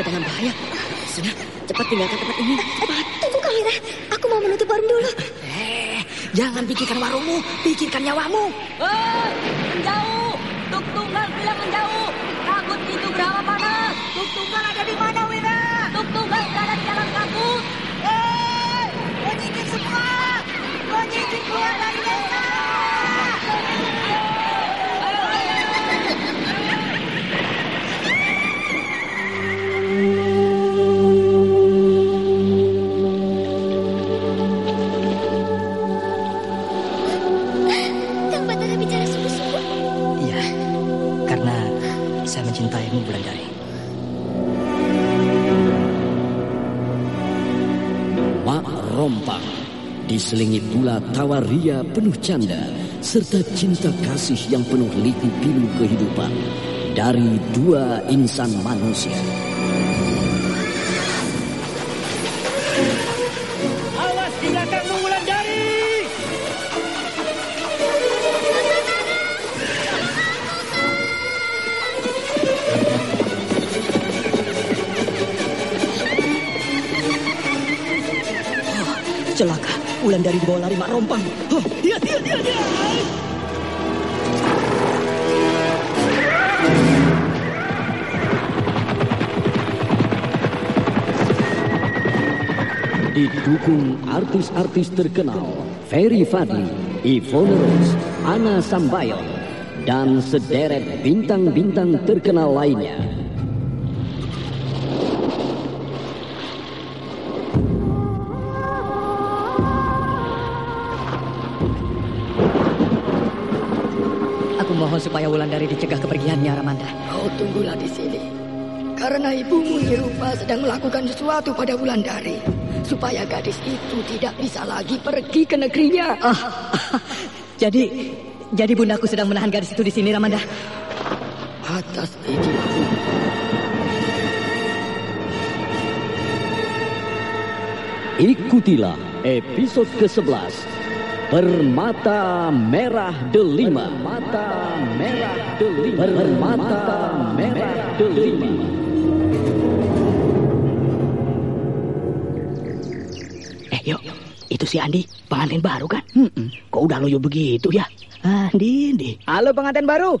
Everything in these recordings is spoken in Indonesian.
dalam bahaya. Sudah, cepat tinggalkan tempat ini. Cepat. Tunggu Kamira, aku mau menutup warung dulu. Eh, jangan pikirkan warungmu, pikirkan nyawamu. Hei, menjauh! Tuk tunggal bilang menjauh. Diselingi pula tawa ria penuh canda serta cinta kasih yang penuh liku pilu kehidupan dari dua insan manusia. Awas di belakangmu Wulandari! Oh, celaka, Wulandari dibawa lari Mak Rompang. Oh, dia, dia, dia, dia. Didukung artis-artis terkenal Ferry Fadli, Ivone Rose, Ana Sambayon, dan sederet bintang-bintang terkenal lainnya. Supaya Wulandari dicegah kepergiannya, Ramanda. Kau tunggulah di sini. Karena ibumu Nirupa sedang melakukan sesuatu pada Wulandari. Supaya gadis itu tidak bisa lagi pergi ke negerinya. Ah, jadi, jadi bundaku sedang menahan gadis itu di sini, Ramanda. Atas izinmu. Ikutilah episode ke-11 Permata Merah Delima Permata Merah Delima Permata Merah Delima Eh, yuk. Itu si Andi, pengantin baru kan? Kok udah loyo begitu ya? Andi, Andi. Halo pengantin baru,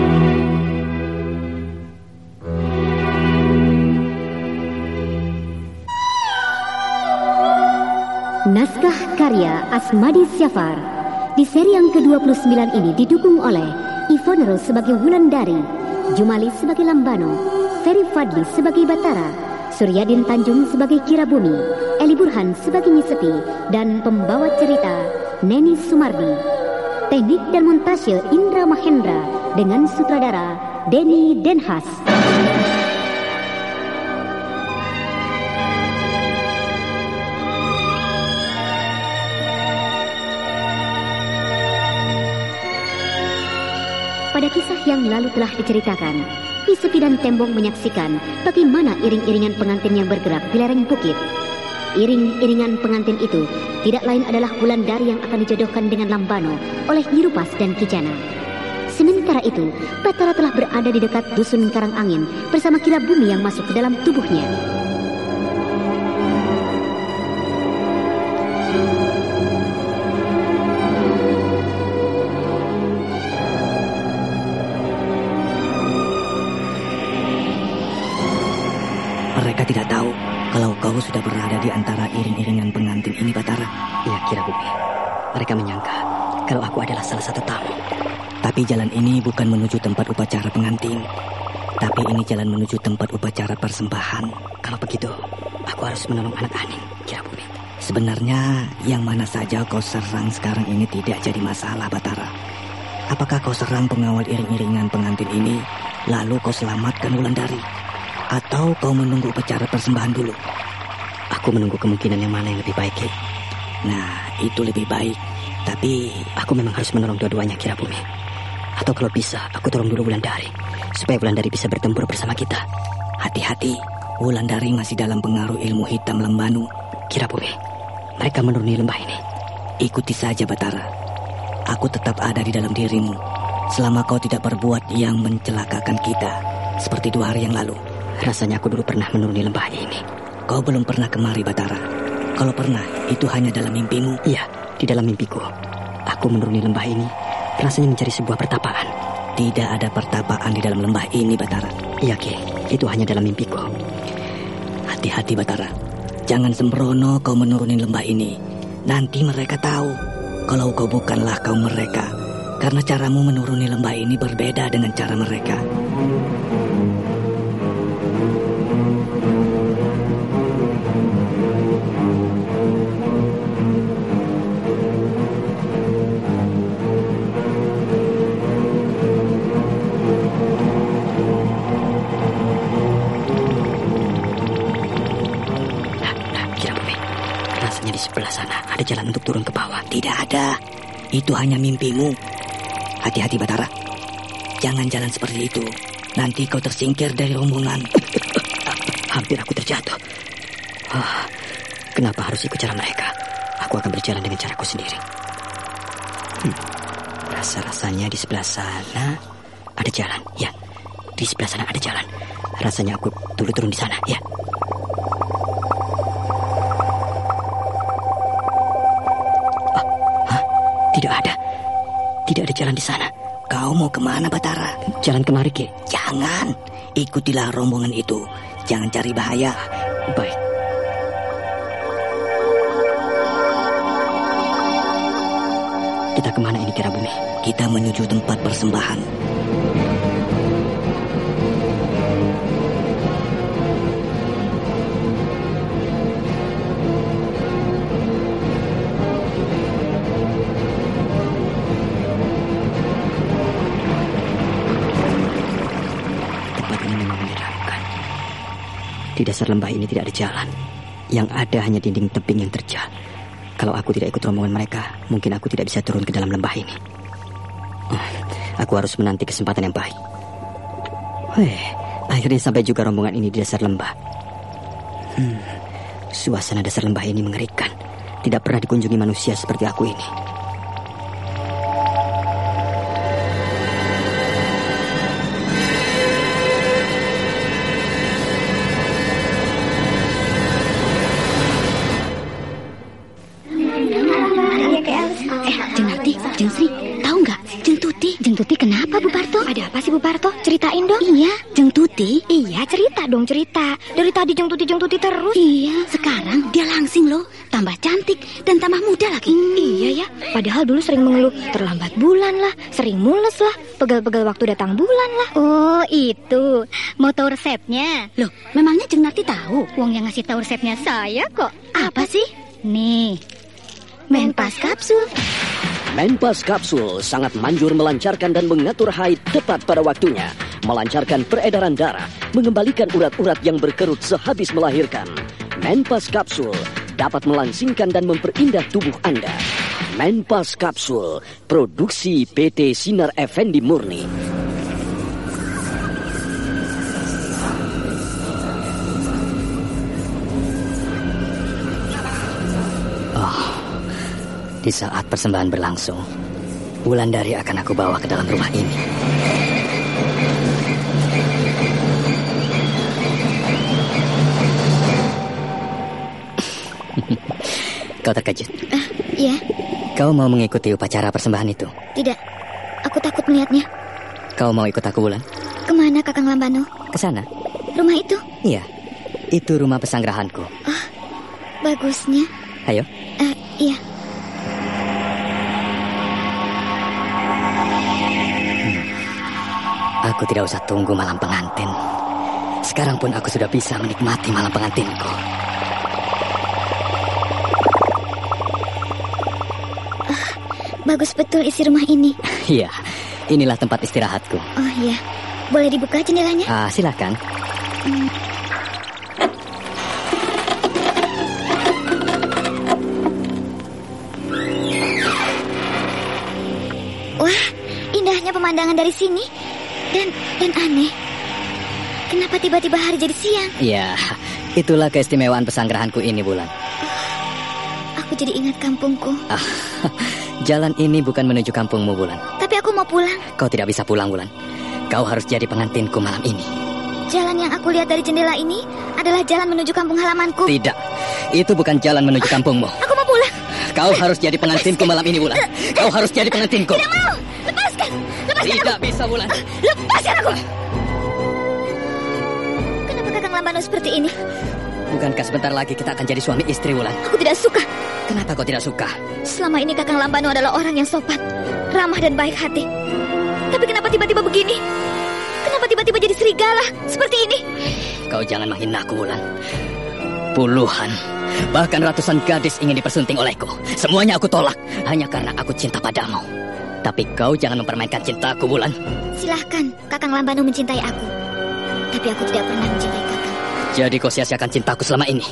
Karya Asmadi Syafar. Di seri yang ke-29 ini didukung oleh Ivon Rose sebagai Wulandari, Jumali sebagai Lambano, Ferry Fadli sebagai Batara, Suryadin Tanjung sebagai Kirabumi, Eli Burhan sebagai Nyisepi, dan pembawa cerita Neni Sumardi. Teknik dan montase Indra Mahendra dengan sutradara Denny Denhas. Yang lalu telah diceritakan, Pisepi dan Tembong menyaksikan bagaimana iring-iringan pengantin yang bergerak di lereng bukit. Iring-iringan pengantin itu tidak lain adalah Wulandari yang akan dijodohkan dengan Lambano oleh Nyirupas dan Kijana. Sementara itu, Batara telah berada di dekat dusun Karang Angin bersama kira bumi yang masuk ke dalam tubuhnya. Tapi jalan ini bukan menuju tempat upacara pengantin. Tapi ini jalan menuju tempat upacara persembahan. Kalau begitu, aku harus menolong anak Aning, kira bumi. Sebenarnya yang mana saja kau serang sekarang ini tidak jadi masalah, Batara. Apakah kau serang pengawal iring-iringan pengantin ini, lalu kau selamatkan Wulandari? Atau kau menunggu upacara persembahan dulu? Aku menunggu kemungkinan yang mana yang lebih baik. Nah, itu lebih baik. Tapi Aku memang harus menolong dua-duanya, kira bumi. Atau kalau bisa, aku tolong dulu Wulandari. Supaya Wulandari bisa bertempur bersama kita. hati-hati, Wulandari masih dalam pengaruh ilmu hitam lembanu. Kira bumi, mereka menuruni lembah ini. Ikuti saja, Batara. Aku tetap ada di dalam dirimu. Selama kau tidak berbuat yang mencelakakan kita. Seperti dua hari yang lalu. Rasanya aku dulu pernah menuruni lembah ini. Kau belum pernah kemari, Batara. Kalau pernah, itu hanya dalam mimpimu. Iya, di dalam mimpiku. Aku menuruni lembah ini, rasanya mencari sebuah pertapaan. Tidak ada pertapaan di dalam lembah ini, Batara. Iya, Ki. Itu hanya dalam mimpiku. Hati-hati, Batara. Jangan sembrono kau menuruni lembah ini. Nanti mereka tahu kalau kau bukanlah kaum mereka. Karena caramu menuruni lembah ini berbeda dengan cara mereka. Ada jalan untuk turun ke bawah. Tidak ada. Itu hanya mimpimu. Hati-hati, Batara. Jangan jalan seperti itu. Nanti kau tersingkir dari rombongan. Hampir aku terjatuh. Ah, kenapa harus ikut cara mereka? Aku akan berjalan dengan caraku sendiri. Hmm, Rasa-rasanya di sebelah sana ada jalan. Ya, di sebelah sana ada jalan. Rasanya aku dulu turun di sana. Ya. Tidak ada. Tidak ada jalan di sana. Kau mau ke mana, Batara? Jalan kemari, Ki. Jangan. Ikutilah rombongan itu. Jangan cari bahaya. Baik. Kita ke mana ini kira bumi? Kita menuju tempat persembahan. Di dasar lembah ini tidak ada jalan. Yang ada hanya dinding tebing yang terjal. Kalau aku tidak ikut rombongan mereka, mungkin aku tidak bisa turun ke dalam lembah ini. Hmm, Aku harus menanti kesempatan yang baik. Hei, akhirnya sampai juga rombongan ini di dasar lembah. Hmm, suasana dasar lembah ini mengerikan. Tidak pernah dikunjungi manusia seperti aku ini. Ceritain dong. Iya, Jeng Tuti. Iya, cerita dong cerita. Dari tadi Jeng Tuti Jeng Tuti terus. Iya, sekarang dia langsing loh. Tambah cantik dan tambah muda lagi. Iya ya, padahal dulu sering mengeluh terlambat bulan lah, sering mules lah, pegal-pegal waktu datang bulan lah. Oh, itu. Mau tahu resepnya? Loh, memangnya Jeng Narti tahu? Wong yang ngasih tahu resepnya saya kok. Apa sih? Nih. Menpas kapsul. Menpas Kapsul sangat manjur melancarkan dan mengatur haid tepat pada waktunya, melancarkan peredaran darah, mengembalikan urat-urat yang berkerut sehabis melahirkan. Menpas Kapsul dapat melangsingkan dan memperindah tubuh Anda. Menpas Kapsul, produksi PT Sinar Effendi Murni. Di saat persembahan berlangsung, Wulandari akan aku bawa ke dalam rumah ini. Kau terkejut. Iya, Kau mau mengikuti upacara persembahan itu? tidak. Aku takut melihatnya. Kau mau ikut aku, Wulan? Ke mana Kakang Lambano? Ke sana? Rumah itu? Iya. Itu rumah pesanggerahanku. Bagusnya. Ayo. Eh, iya. Aku tidak usah tunggu malam pengantin. Sekarang pun aku sudah bisa menikmati malam pengantinku. Bagus betul isi rumah ini. Iya, inilah tempat istirahatku. Oh iya. Boleh dibuka jendelanya? Ah, silakan. Wah, indahnya pemandangan dari sini. Dan dan aneh. Kenapa tiba-tiba hari jadi siang? Ya, itulah keistimewaan pesanggerahanku ini, Bulan. Aku jadi ingat kampungku. Ah, jalan ini bukan menuju kampungmu, Bulan. Tapi aku mau pulang. Kau tidak bisa pulang, Bulan. Kau harus jadi pengantinku malam ini. Jalan yang aku lihat dari jendela ini adalah jalan menuju kampung halamanku. Tidak, itu bukan jalan menuju kampungmu. Aku mau pulang. Kau harus jadi pengantinku malam ini, Bulan. Kau harus jadi pengantinku. Tidak mau. Lepaskan. Lepaskan Tidak aku. bisa, Bulan. Lepaskan aku. Kenapa Kakang Lambano seperti ini? Bukankah sebentar lagi kita akan jadi suami istri, Bulan? Aku tidak suka. Kenapa kau tidak suka? Selama ini Kakang Lambano adalah orang yang sopan, ramah dan baik hati. Tapi kenapa tiba-tiba begini? Kenapa tiba-tiba jadi serigala seperti ini? Kau jangan menghina aku, Bulan. Puluhan, bahkan ratusan gadis ingin dipersunting olehku. Semuanya aku tolak, hanya karena aku cinta padamu. Tapi kau jangan mempermainkan cintaku, Bulan. Silahkan Kakang Lambano mencintai aku. Tapi aku tidak pernah mencintai Kakang. Jadi kau sia-siakan cintaku selama ini.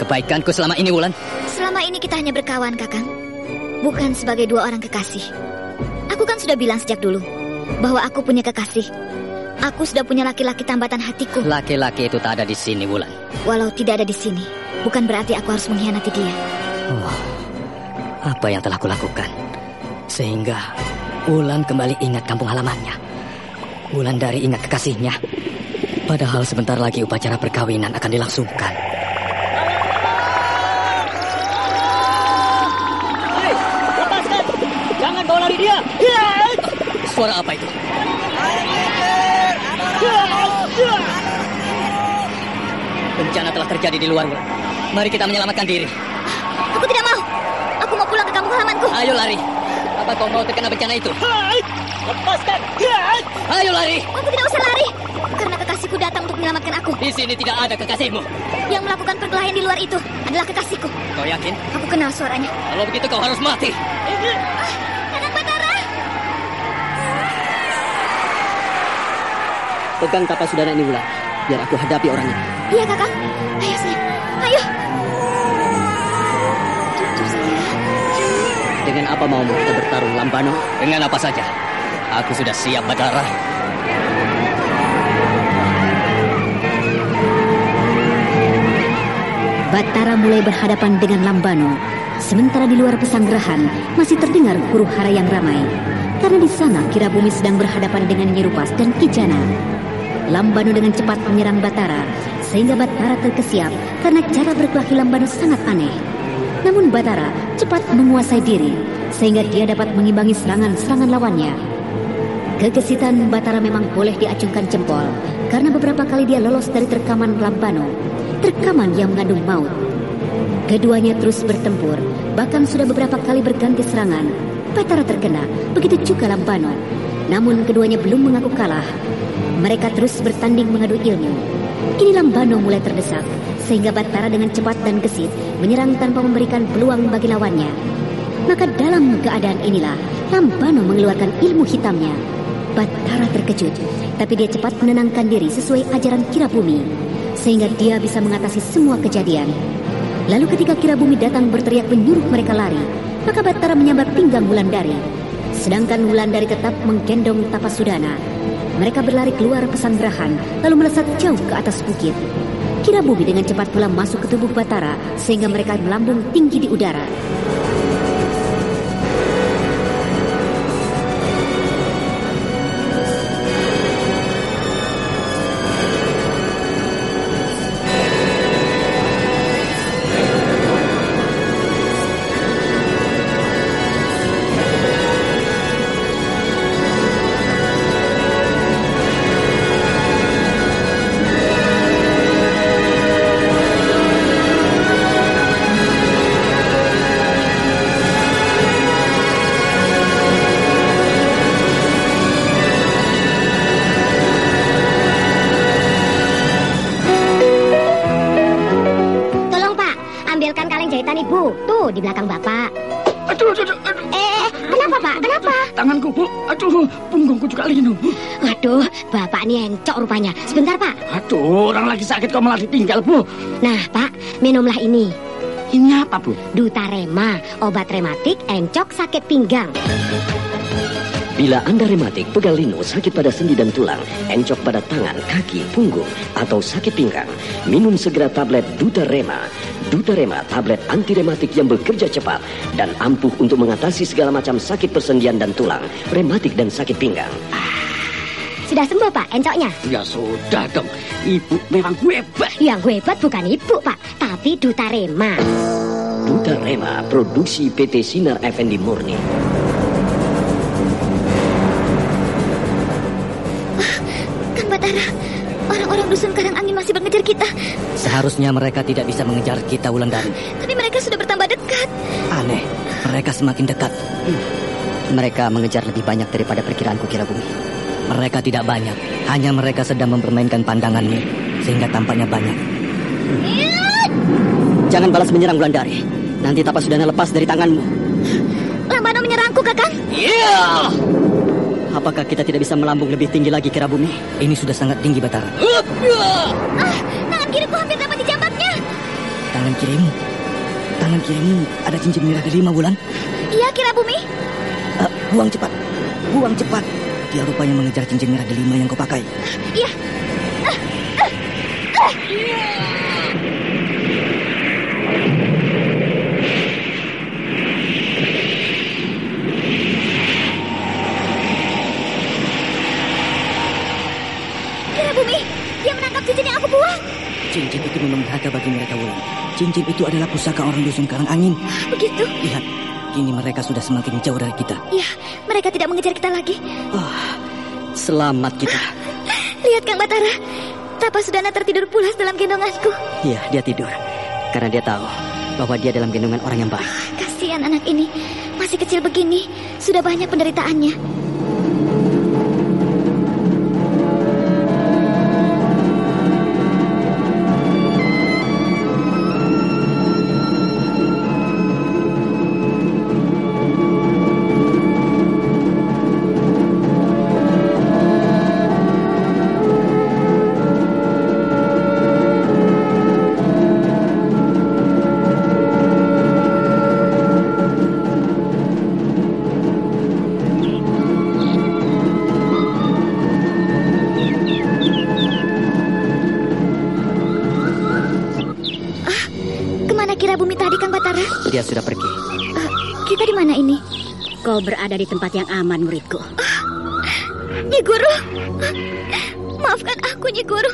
Kebaikanku selama ini, Wulan. Selama ini kita hanya berkawan, Kakang. Bukan sebagai dua orang kekasih. Aku kan sudah bilang sejak dulu bahwa aku punya kekasih. Aku sudah punya laki-laki tambatan hatiku. Laki-laki itu tak ada di sini, Wulan. Walau tidak ada di sini, bukan berarti aku harus mengkhianati dia. Oh, apa yang telah kulakukan? Sehingga Wulan kembali ingat kampung halamannya. Wulan dari ingat kekasihnya. Padahal sebentar lagi upacara perkawinan akan dilangsungkan. Hei, lepaskan! Jangan bawa lari dia! Suara apa itu? Bencana telah terjadi di luar. Mari kita menyelamatkan diri. Aku tidak mau. Aku mau pulang ke kampung halamanku. Ayo lari. Apa kau mau terkena bencana itu? Lepaskan! Ayo lari. Aku tidak usah lari. Karena kekasihku datang untuk menyelamatkan aku. Di sini tidak ada kekasihmu. Yang melakukan perkelahian di luar itu adalah kekasihku. Kau yakin? Aku kenal suaranya. Kalau begitu kau harus mati. Kakang Pegang tapak saudara ini, Wulan. Biar aku hadapi orang ini. Iya, Kakang. Ayo, sayang. Ayo. Dengan apa maumu kita bertarung, Lambano? Dengan apa saja. Aku sudah siap, Badara. Batara mulai berhadapan dengan Lambano. Sementara di luar pesanggerahan masih terdengar huru hara yang ramai. Karena di sana kira bumi sedang berhadapan dengan Nyerupas dan Kijana. Lambano dengan cepat menyerang Batara sehingga Batara terkesiap karena cara berkelahi Lambano sangat aneh. Namun Batara cepat menguasai diri sehingga dia dapat mengimbangi serangan-serangan lawannya. Kegesitan Batara memang boleh diacungkan jempol karena beberapa kali dia lolos dari terkaman Lambano, terkaman yang mengandung maut. Keduanya terus bertempur, bahkan sudah beberapa kali berganti serangan. Batara terkena, begitu juga Lambano. Namun keduanya belum mengaku kalah. Mereka terus bertanding mengadu ilmu. Kini Lambano mulai terdesak, sehingga Batara dengan cepat dan gesit menyerang tanpa memberikan peluang bagi lawannya. Maka dalam keadaan inilah, Lambano mengeluarkan ilmu hitamnya. Batara terkejut, tapi dia cepat menenangkan diri sesuai ajaran Kirabumi, sehingga dia bisa mengatasi semua kejadian. Lalu ketika Kirabumi datang berteriak menyuruh mereka lari, maka Batara menyambar pinggang Wulandari. Sedangkan Wulandari tetap menggendong Tapasudana. Mereka berlari keluar pesanggerahan, lalu melesat jauh ke atas bukit. Kirabumi dengan cepat pula masuk ke tubuh Batara, sehingga mereka melambung tinggi di udara. Lagi sakit kok malah ditinggal, Bu. Nah Pak, minumlah ini. Ini apa, Bu? Dutarema, obat rematik encok sakit pinggang. Bila Anda rematik, pegal linu, sakit pada sendi dan tulang, encok pada tangan, kaki, punggung, atau sakit pinggang, minum segera tablet Dutarema. Dutarema, tablet anti rematik yang bekerja cepat dan ampuh untuk mengatasi segala macam sakit persendian dan tulang, rematik dan sakit pinggang. Sudah sembuh Pak, encoknya? Ya sudah dong. Ibu memang hebat. Yang hebat bukan Ibu Pak, tapi Dutarema. Dutarema, produksi PT Sinar Effendi Murni. Kang Batara, orang-orang dusun Karang Angin masih mengejar kita. Seharusnya mereka tidak bisa mengejar kita Wulandari. Tapi mereka sudah bertambah dekat. Aneh, mereka semakin dekat. Mereka mengejar lebih banyak daripada perkiraanku kira bumi. Mereka tidak banyak, hanya mereka sedang mempermainkan pandanganmu, sehingga tampaknya banyak. Jangan balas menyerang Wulandari. Nanti tapas sudahnya lepas dari tanganmu. Lambano menyerangku, Kakang. Iya. Apakah kita tidak bisa melambung lebih tinggi lagi kira bumi? Ini sudah sangat tinggi Batara. Ah, tangan kiriku hampir dapat dijambatnya. Tangan kirimu, tangan kirimu ada cincin merah delima bulan. Iya, kira bumi. Eh, buang cepat, buang cepat. Dia rupanya mengejar cincin merah delima yang kau pakai. Iya. Kira bumi, dia menangkap cincin yang aku buang. Cincin itu memang berharga bagi mereka Wulan. Cincin itu adalah pusaka orang dusun Karang Angin. Begitu. Lihat, kini mereka sudah semakin jauh dari kita. Iya, mereka tidak mengejar kita lagi. Selamat kita. Lihat Kang Batara, Tapas Sudana tertidur pulas dalam gendonganku. Iya, dia tidur. Karena dia tahu bahwa dia dalam gendongan orang yang baik. Kasihan anak ini, masih kecil begini, sudah banyak penderitaannya. Kau berada di tempat yang aman, muridku. Nyi Guru. Maafkan aku, Nyi Guru.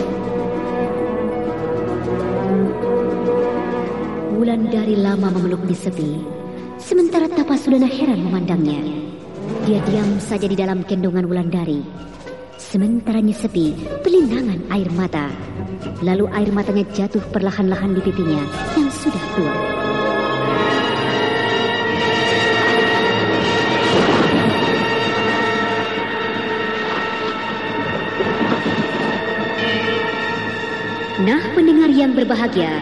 Wulan dari lama memeluk di sepi, sementara Tapasudana heran memandangnya. Dia diam saja di dalam kendongan Wulandari. Sementara Nyesepi berlinangan air mata. Lalu air matanya jatuh perlahan-lahan di pipinya yang sudah tua. Nah, pendengar yang berbahagia,